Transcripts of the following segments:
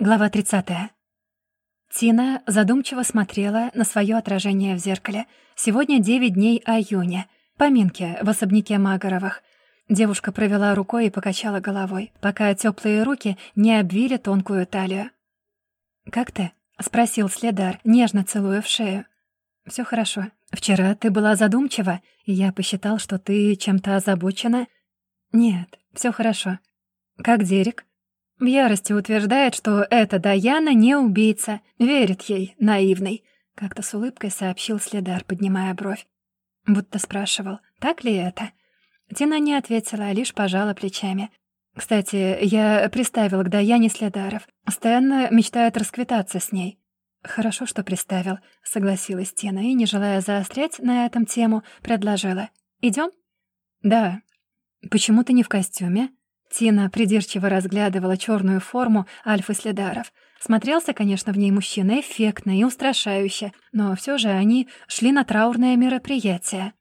Глава 30. Тина задумчиво смотрела на свое отражение в зеркале. Сегодня 9 дней июня. Поминки в особняке Магаровых. Девушка провела рукой и покачала головой, пока теплые руки не обвили тонкую талию. «Как ты?» — спросил Следар, нежно целуя в шею. Все хорошо. Вчера ты была задумчива, и я посчитал, что ты чем-то озабочена. Нет, все хорошо. Как Дерек?» В ярости утверждает, что эта Даяна не убийца, верит ей, наивный. Как-то с улыбкой сообщил Следар, поднимая бровь. Будто спрашивал, так ли это? Тина не ответила, а лишь пожала плечами. Кстати, я приставил к Даяне Следаров. Стэн мечтает расквитаться с ней. «Хорошо, что приставил», — согласилась Тина и, не желая заострять на этом тему, предложила. Идем? «Да». «Почему ты не в костюме?» Тина придирчиво разглядывала черную форму Альфы Следаров. Смотрелся, конечно, в ней мужчина эффектно и устрашающе, но все же они шли на траурное мероприятие.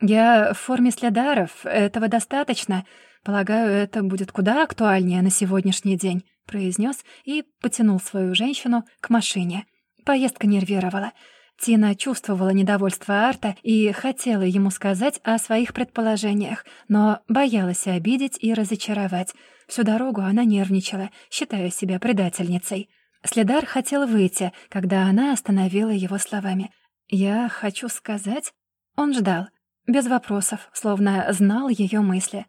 «Я в форме Следаров, этого достаточно. Полагаю, это будет куда актуальнее на сегодняшний день», — произнес и потянул свою женщину к машине. Поездка нервировала. Тина чувствовала недовольство Арта и хотела ему сказать о своих предположениях, но боялась обидеть и разочаровать. Всю дорогу она нервничала, считая себя предательницей. Следар хотел выйти, когда она остановила его словами. «Я хочу сказать...» Он ждал, без вопросов, словно знал ее мысли.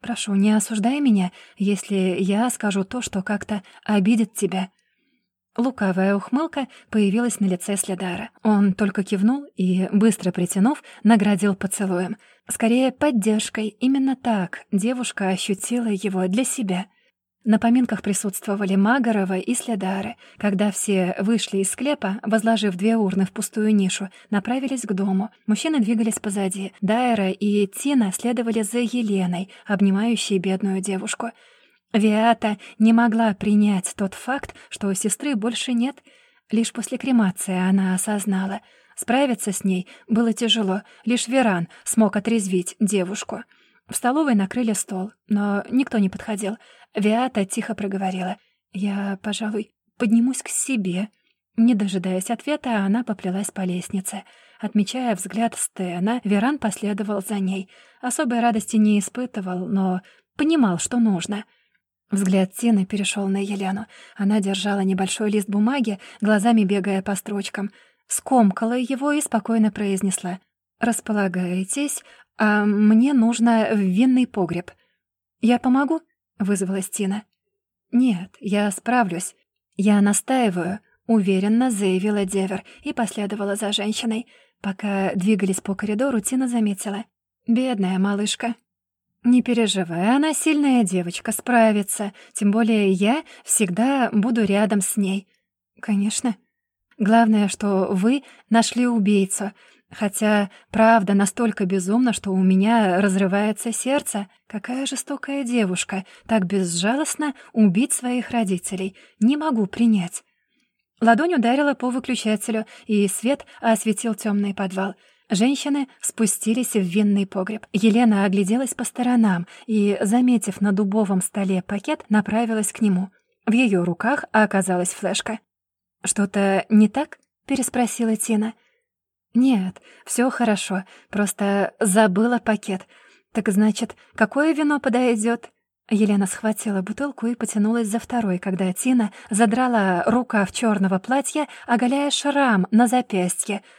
«Прошу, не осуждай меня, если я скажу то, что как-то обидит тебя». Лукавая ухмылка появилась на лице Следара. Он только кивнул и, быстро притянув, наградил поцелуем. Скорее, поддержкой. Именно так девушка ощутила его для себя. На поминках присутствовали Магарова и Следары. Когда все вышли из склепа, возложив две урны в пустую нишу, направились к дому. Мужчины двигались позади. Дайра и Тина следовали за Еленой, обнимающей бедную девушку — Виата не могла принять тот факт, что сестры больше нет. Лишь после кремации она осознала. Справиться с ней было тяжело, лишь Веран смог отрезвить девушку. В столовой накрыли стол, но никто не подходил. Виата тихо проговорила. «Я, пожалуй, поднимусь к себе». Не дожидаясь ответа, она поплелась по лестнице. Отмечая взгляд Стена, Веран последовал за ней. Особой радости не испытывал, но понимал, что нужно — Взгляд Тины перешел на Елену. Она держала небольшой лист бумаги, глазами бегая по строчкам. Скомкала его и спокойно произнесла. «Располагаетесь, а мне нужно в винный погреб». «Я помогу?» — вызвалась Тина. «Нет, я справлюсь. Я настаиваю», — уверенно заявила Девер и последовала за женщиной. Пока двигались по коридору, Тина заметила. «Бедная малышка». «Не переживай, она сильная девочка, справится. Тем более я всегда буду рядом с ней». «Конечно. Главное, что вы нашли убийцу. Хотя правда настолько безумна, что у меня разрывается сердце. Какая жестокая девушка, так безжалостно убить своих родителей. Не могу принять». Ладонь ударила по выключателю, и свет осветил темный подвал — Женщины спустились в винный погреб. Елена огляделась по сторонам и, заметив на дубовом столе пакет, направилась к нему. В ее руках оказалась флешка. «Что-то не так?» — переспросила Тина. «Нет, все хорошо, просто забыла пакет. Так значит, какое вино подойдет? Елена схватила бутылку и потянулась за второй, когда Тина задрала рукав черного платья, оголяя шрам на запястье —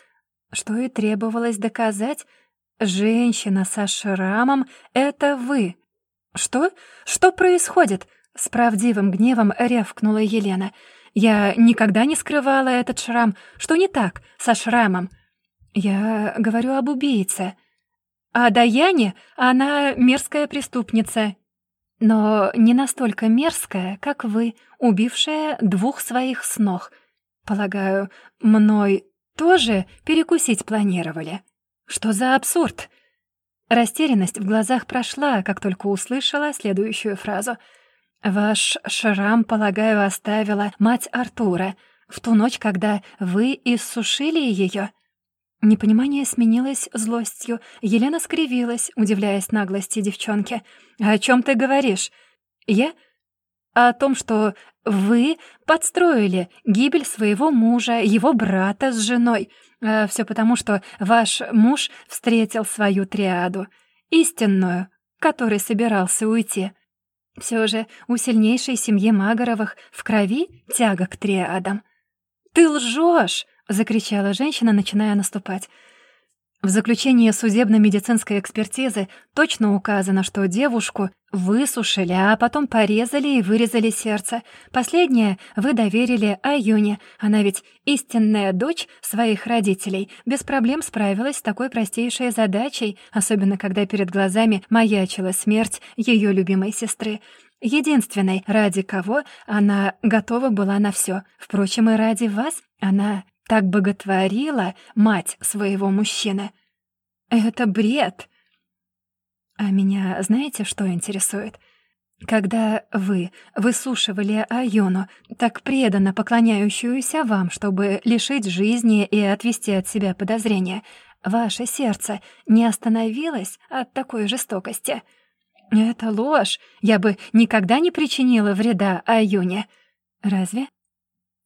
что и требовалось доказать. Женщина со шрамом — это вы. Что? Что происходит? С правдивым гневом рявкнула Елена. Я никогда не скрывала этот шрам. Что не так со шрамом? Я говорю об убийце. А Даяне она мерзкая преступница. Но не настолько мерзкая, как вы, убившая двух своих снох. Полагаю, мной тоже перекусить планировали. Что за абсурд? Растерянность в глазах прошла, как только услышала следующую фразу. «Ваш шрам, полагаю, оставила мать Артура в ту ночь, когда вы иссушили ее». Непонимание сменилось злостью. Елена скривилась, удивляясь наглости девчонки. «О чем ты говоришь?» «Я о том, что вы подстроили гибель своего мужа, его брата с женой. А все потому, что ваш муж встретил свою триаду, истинную, который собирался уйти. Все же у сильнейшей семьи Магоровых в крови тяга к триадам. «Ты лжешь!» — закричала женщина, начиная наступать. В заключении судебно-медицинской экспертизы точно указано, что девушку высушили, а потом порезали и вырезали сердце. Последнее вы доверили Аюне. Она ведь истинная дочь своих родителей. Без проблем справилась с такой простейшей задачей, особенно когда перед глазами маячила смерть ее любимой сестры. Единственной, ради кого она готова была на все. Впрочем, и ради вас она так боготворила мать своего мужчины. Это бред. А меня знаете, что интересует? Когда вы высушивали Айону, так преданно поклоняющуюся вам, чтобы лишить жизни и отвести от себя подозрения, ваше сердце не остановилось от такой жестокости? Это ложь. Я бы никогда не причинила вреда Айоне. Разве?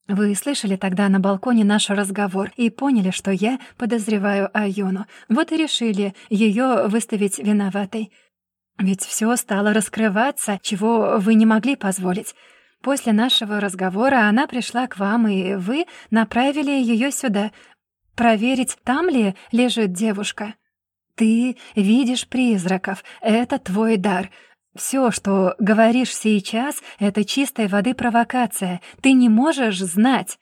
Вы слышали тогда на балконе наш разговор и поняли, что я подозреваю Аюну. Вот и решили ее выставить виноватой. Ведь все стало раскрываться, чего вы не могли позволить. После нашего разговора она пришла к вам, и вы направили ее сюда, проверить, там ли лежит девушка. Ты видишь призраков, это твой дар. Все, что говоришь сейчас, это чистой воды провокация. Ты не можешь знать.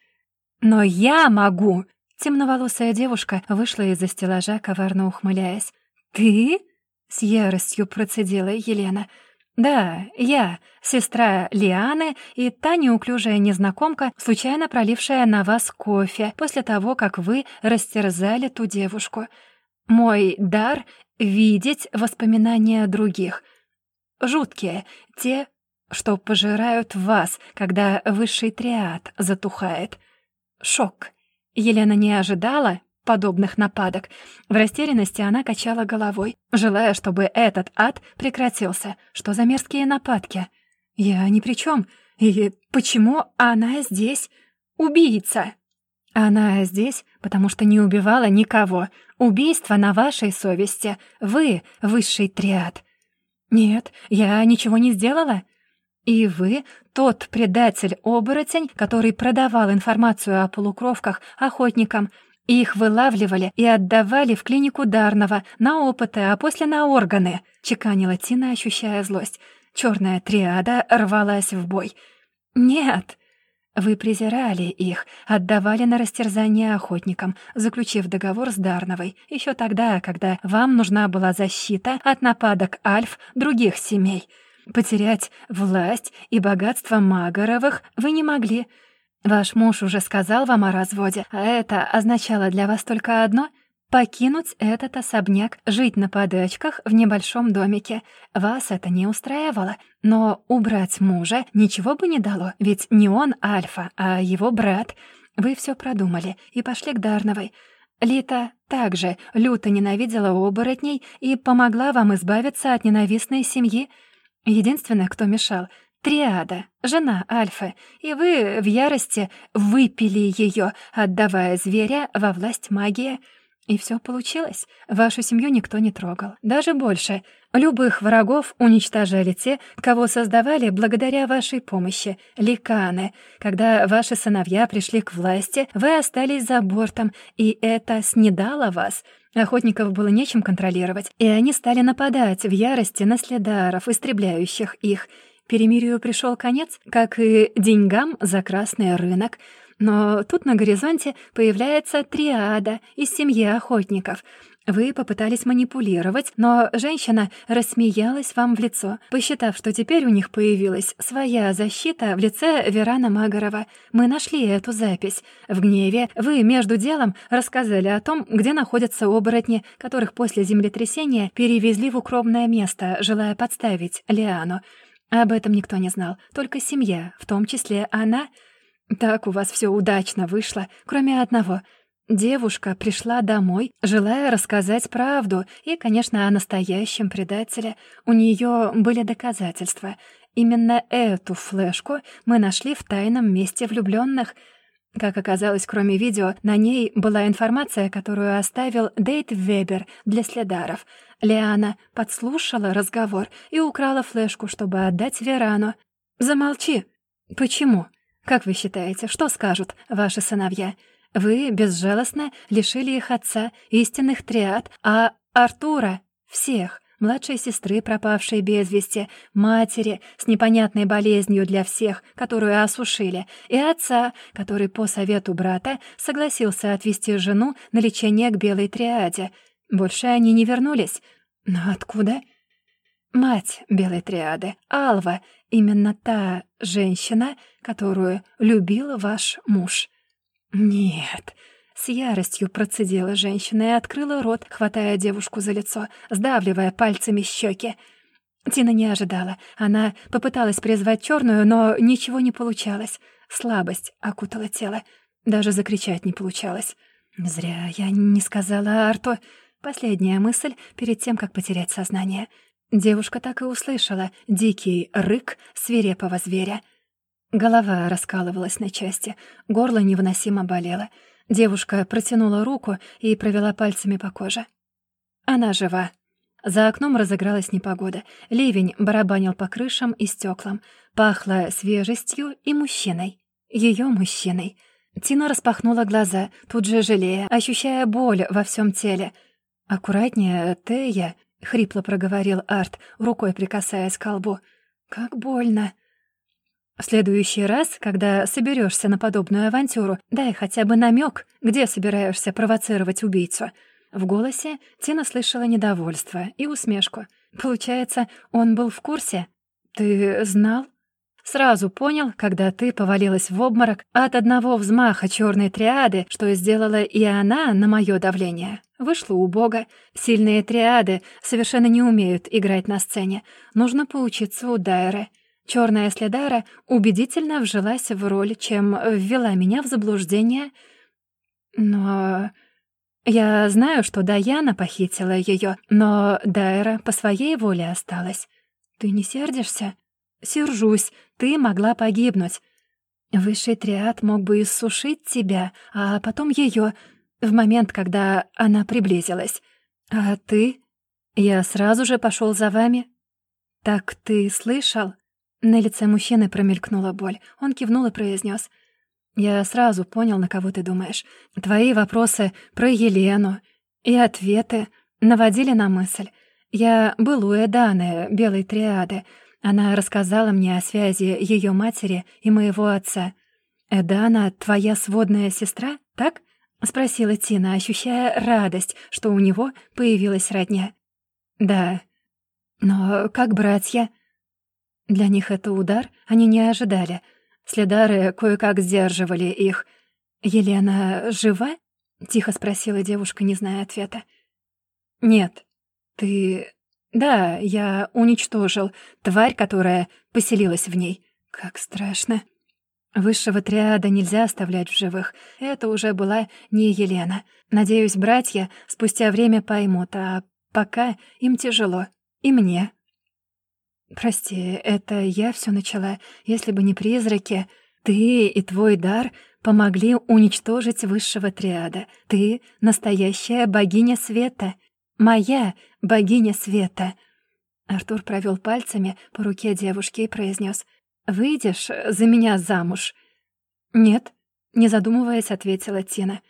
Но я могу. Темноволосая девушка вышла из-за стеллажа, коварно ухмыляясь. Ты? С яростью процедила Елена. «Да, я, сестра Лианы и та неуклюжая незнакомка, случайно пролившая на вас кофе после того, как вы растерзали ту девушку. Мой дар — видеть воспоминания других — Жуткие, те, что пожирают вас, когда высший триад затухает. Шок. Елена не ожидала подобных нападок. В растерянности она качала головой, желая, чтобы этот ад прекратился. Что за мерзкие нападки? Я ни при чем. И почему она здесь? Убийца. Она здесь, потому что не убивала никого. Убийство на вашей совести. Вы — высший триад. «Нет, я ничего не сделала». «И вы тот предатель-оборотень, который продавал информацию о полукровках охотникам. Их вылавливали и отдавали в клинику Дарнова на опыты, а после на органы», — чеканила Тина, ощущая злость. Черная триада рвалась в бой. «Нет, вы презирали их, отдавали на растерзание охотникам, заключив договор с Дарновой, еще тогда, когда вам нужна была защита от нападок альф других семей. Потерять власть и богатство Магоровых вы не могли. Ваш муж уже сказал вам о разводе, а это означало для вас только одно — покинуть этот особняк, жить на подачках в небольшом домике. Вас это не устраивало, но убрать мужа ничего бы не дало, ведь не он Альфа, а его брат. Вы все продумали и пошли к Дарновой. Лита также люто ненавидела оборотней и помогла вам избавиться от ненавистной семьи. Единственное, кто мешал — Триада, жена Альфы, и вы в ярости выпили ее, отдавая зверя во власть магии — и все получилось. Вашу семью никто не трогал. Даже больше. Любых врагов уничтожали те, кого создавали благодаря вашей помощи. Ликаны. Когда ваши сыновья пришли к власти, вы остались за бортом, и это снедало вас. Охотников было нечем контролировать, и они стали нападать в ярости на следаров, истребляющих их. Перемирию пришел конец, как и деньгам за красный рынок — но тут на горизонте появляется триада из семьи охотников. Вы попытались манипулировать, но женщина рассмеялась вам в лицо, посчитав, что теперь у них появилась своя защита в лице Верана Магорова. Мы нашли эту запись. В гневе вы между делом рассказали о том, где находятся оборотни, которых после землетрясения перевезли в укромное место, желая подставить Лиану. Об этом никто не знал, только семья, в том числе она — так у вас все удачно вышло, кроме одного. Девушка пришла домой, желая рассказать правду и, конечно, о настоящем предателе. У нее были доказательства. именно эту флешку мы нашли в тайном месте влюбленных. Как оказалось, кроме видео, на ней была информация, которую оставил Дейт Вебер для следаров. Лиана подслушала разговор и украла флешку, чтобы отдать Верану. «Замолчи!» «Почему? Как вы считаете, что скажут ваши сыновья?» Вы безжалостно лишили их отца, истинных триад, а Артура — всех, младшей сестры, пропавшей без вести, матери с непонятной болезнью для всех, которую осушили, и отца, который по совету брата согласился отвезти жену на лечение к белой триаде. Больше они не вернулись. Но откуда? Мать белой триады, Алва, именно та женщина, которую любил ваш муж. «Нет», — с яростью процедила женщина и открыла рот, хватая девушку за лицо, сдавливая пальцами щеки. Тина не ожидала. Она попыталась призвать черную, но ничего не получалось. Слабость окутала тело. Даже закричать не получалось. «Зря я не сказала Арту». Последняя мысль перед тем, как потерять сознание. Девушка так и услышала дикий рык свирепого зверя — Голова раскалывалась на части, горло невыносимо болело. Девушка протянула руку и провела пальцами по коже. Она жива. За окном разыгралась непогода. Ливень барабанил по крышам и стеклам. Пахло свежестью и мужчиной. Ее мужчиной. Тина распахнула глаза, тут же жалея, ощущая боль во всем теле. «Аккуратнее, Тея», — хрипло проговорил Арт, рукой прикасаясь к колбу. «Как больно!» В следующий раз, когда соберешься на подобную авантюру, дай хотя бы намек, где собираешься провоцировать убийцу. В голосе Тина слышала недовольство и усмешку. Получается, он был в курсе? Ты знал? Сразу понял, когда ты повалилась в обморок от одного взмаха черной триады, что сделала и она на мое давление. Вышло убого. Сильные триады совершенно не умеют играть на сцене. Нужно поучиться у Дайры. Черная следара убедительно вжилась в роль, чем ввела меня в заблуждение. Но... Я знаю, что Даяна похитила ее, но Дайра по своей воле осталась. Ты не сердишься? Сержусь, ты могла погибнуть. Высший триад мог бы иссушить тебя, а потом ее в момент, когда она приблизилась. А ты? Я сразу же пошел за вами. Так ты слышал? На лице мужчины промелькнула боль. Он кивнул и произнес: «Я сразу понял, на кого ты думаешь. Твои вопросы про Елену и ответы наводили на мысль. Я был у Эданы, белой триады. Она рассказала мне о связи ее матери и моего отца. «Эдана — твоя сводная сестра, так?» — спросила Тина, ощущая радость, что у него появилась родня. «Да. Но как братья?» Для них это удар, они не ожидали. Следары кое-как сдерживали их. «Елена жива?» — тихо спросила девушка, не зная ответа. «Нет. Ты...» «Да, я уничтожил тварь, которая поселилась в ней. Как страшно!» Высшего триада нельзя оставлять в живых. Это уже была не Елена. Надеюсь, братья спустя время поймут, а пока им тяжело. И мне. «Прости, это я все начала. Если бы не призраки, ты и твой дар помогли уничтожить высшего триада. Ты — настоящая богиня света. Моя богиня света». Артур провел пальцами по руке девушки и произнес: «Выйдешь за меня замуж?» «Нет», — не задумываясь, ответила Тина.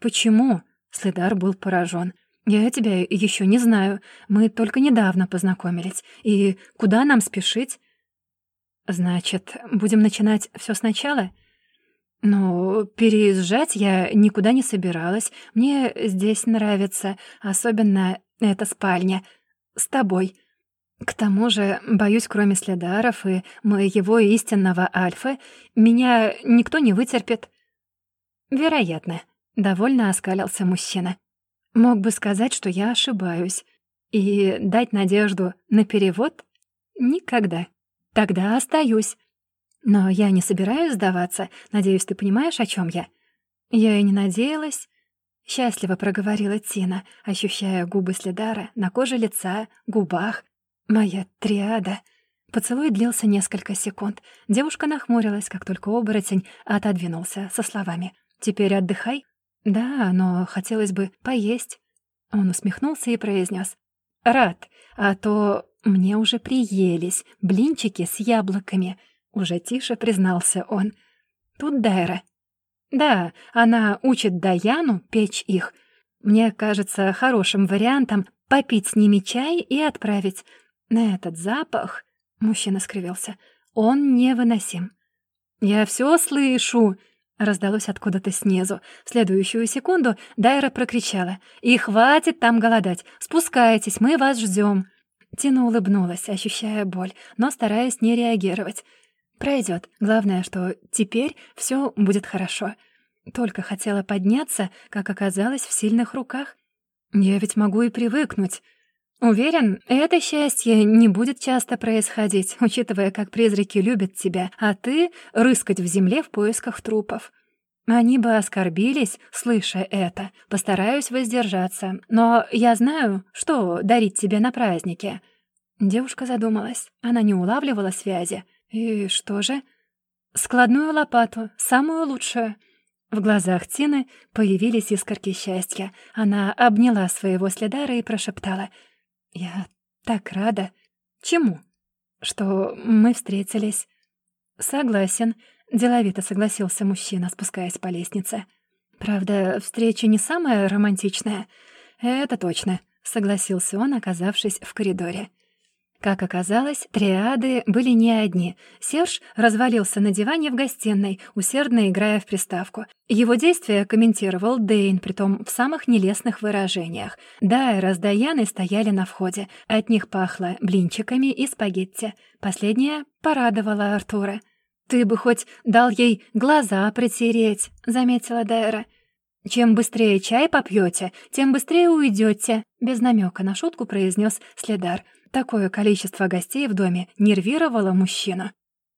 «Почему?» — Следар был поражен. «Я тебя еще не знаю. Мы только недавно познакомились. И куда нам спешить?» «Значит, будем начинать все сначала?» «Ну, переезжать я никуда не собиралась. Мне здесь нравится, особенно эта спальня. С тобой. К тому же, боюсь, кроме следаров и моего истинного Альфа, меня никто не вытерпит». «Вероятно», — довольно оскалился мужчина. Мог бы сказать, что я ошибаюсь. И дать надежду на перевод? Никогда. Тогда остаюсь. Но я не собираюсь сдаваться. Надеюсь, ты понимаешь, о чем я? Я и не надеялась. Счастливо проговорила Тина, ощущая губы Следара на коже лица, губах. Моя триада. Поцелуй длился несколько секунд. Девушка нахмурилась, как только оборотень отодвинулся со словами. «Теперь отдыхай». «Да, но хотелось бы поесть». Он усмехнулся и произнес: «Рад, а то мне уже приелись блинчики с яблоками», — уже тише признался он. «Тут Дайра». «Да, она учит Даяну печь их. Мне кажется хорошим вариантом попить с ними чай и отправить. На этот запах...» — мужчина скривился. «Он невыносим». «Я все слышу!» — раздалось откуда-то снизу. В следующую секунду Дайра прокричала. «И хватит там голодать! Спускайтесь, мы вас ждем. Тина улыбнулась, ощущая боль, но стараясь не реагировать. Пройдет. Главное, что теперь все будет хорошо. Только хотела подняться, как оказалось, в сильных руках. Я ведь могу и привыкнуть. Уверен, это счастье не будет часто происходить, учитывая, как призраки любят тебя, а ты — рыскать в земле в поисках трупов. Они бы оскорбились, слыша это. Постараюсь воздержаться, но я знаю, что дарить тебе на празднике». Девушка задумалась. Она не улавливала связи. «И что же?» «Складную лопату, самую лучшую». В глазах Тины появились искорки счастья. Она обняла своего следара и прошептала. «Я так рада». «Чему?» «Что мы встретились». «Согласен», — деловито согласился мужчина, спускаясь по лестнице. «Правда, встреча не самая романтичная». «Это точно», — согласился он, оказавшись в коридоре. Как оказалось, триады были не одни. Серж развалился на диване в гостиной, усердно играя в приставку. Его действия комментировал Дейн, притом в самых нелестных выражениях. Дайра с Даяной стояли на входе. От них пахло блинчиками и спагетти. Последняя порадовала Артура. «Ты бы хоть дал ей глаза протереть», — заметила Дайра. «Чем быстрее чай попьете, тем быстрее уйдете», — без намека на шутку произнес Следар. Такое количество гостей в доме нервировало мужчину.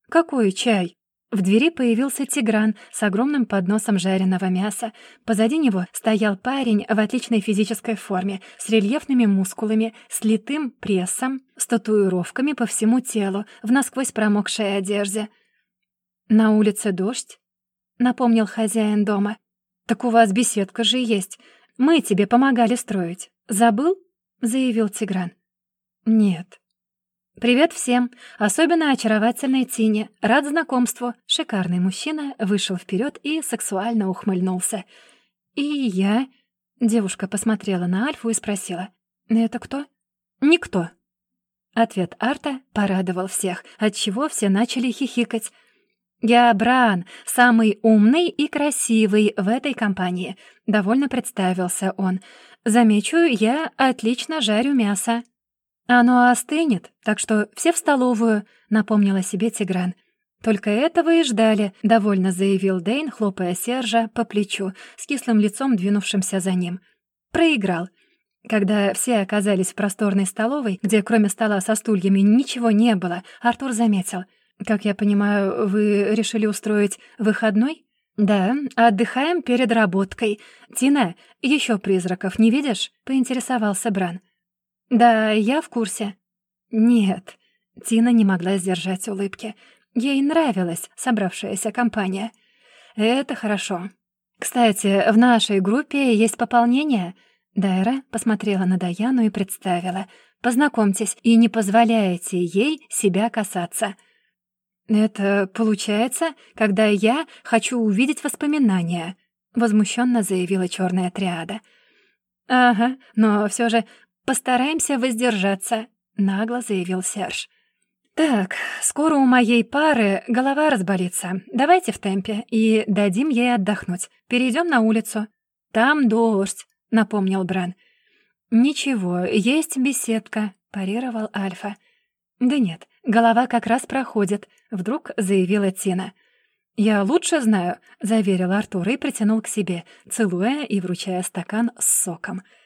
«Какой чай?» В двери появился Тигран с огромным подносом жареного мяса. Позади него стоял парень в отличной физической форме, с рельефными мускулами, с литым прессом, с татуировками по всему телу, в насквозь промокшей одежде. «На улице дождь?» — напомнил хозяин дома. «Так у вас беседка же есть. Мы тебе помогали строить. Забыл?» — заявил Тигран. «Нет». «Привет всем, особенно очаровательной Тине. Рад знакомству». Шикарный мужчина вышел вперед и сексуально ухмыльнулся. «И я...» Девушка посмотрела на Альфу и спросила. «Это кто?» «Никто». Ответ Арта порадовал всех, отчего все начали хихикать. «Я Бран, самый умный и красивый в этой компании», — довольно представился он. «Замечу, я отлично жарю мясо». «Оно остынет, так что все в столовую», — напомнила себе Тигран. «Только этого и ждали», — довольно заявил Дейн, хлопая Сержа по плечу, с кислым лицом двинувшимся за ним. «Проиграл». Когда все оказались в просторной столовой, где кроме стола со стульями ничего не было, Артур заметил. «Как я понимаю, вы решили устроить выходной?» «Да, отдыхаем перед работкой. Тина, еще призраков не видишь?» — поинтересовался Бран. «Да, я в курсе». «Нет». Тина не могла сдержать улыбки. Ей нравилась собравшаяся компания. «Это хорошо. Кстати, в нашей группе есть пополнение». Дайра посмотрела на Даяну и представила. «Познакомьтесь и не позволяйте ей себя касаться». «Это получается, когда я хочу увидеть воспоминания», — возмущенно заявила черная триада. «Ага, но все же «Постараемся воздержаться», — нагло заявил Серж. «Так, скоро у моей пары голова разболится. Давайте в темпе и дадим ей отдохнуть. Перейдем на улицу. Там дождь», — напомнил Бран. «Ничего, есть беседка», — парировал Альфа. «Да нет, голова как раз проходит», — вдруг заявила Тина. «Я лучше знаю», — заверил Артур и притянул к себе, целуя и вручая стакан с соком. С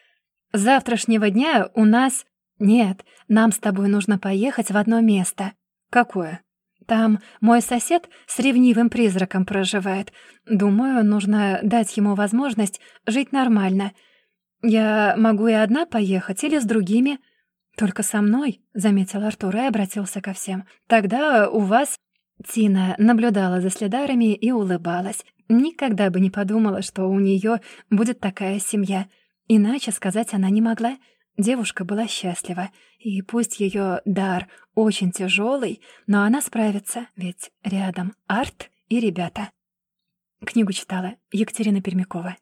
завтрашнего дня у нас... Нет, нам с тобой нужно поехать в одно место. Какое? Там мой сосед с ревнивым призраком проживает. Думаю, нужно дать ему возможность жить нормально. Я могу и одна поехать или с другими. «Только со мной», — заметил Артур и обратился ко всем. «Тогда у вас...» Тина наблюдала за следарами и улыбалась. Никогда бы не подумала, что у нее будет такая семья. Иначе сказать она не могла. Девушка была счастлива, и пусть ее дар очень тяжелый, но она справится, ведь рядом Арт и ребята. Книгу читала Екатерина Пермякова.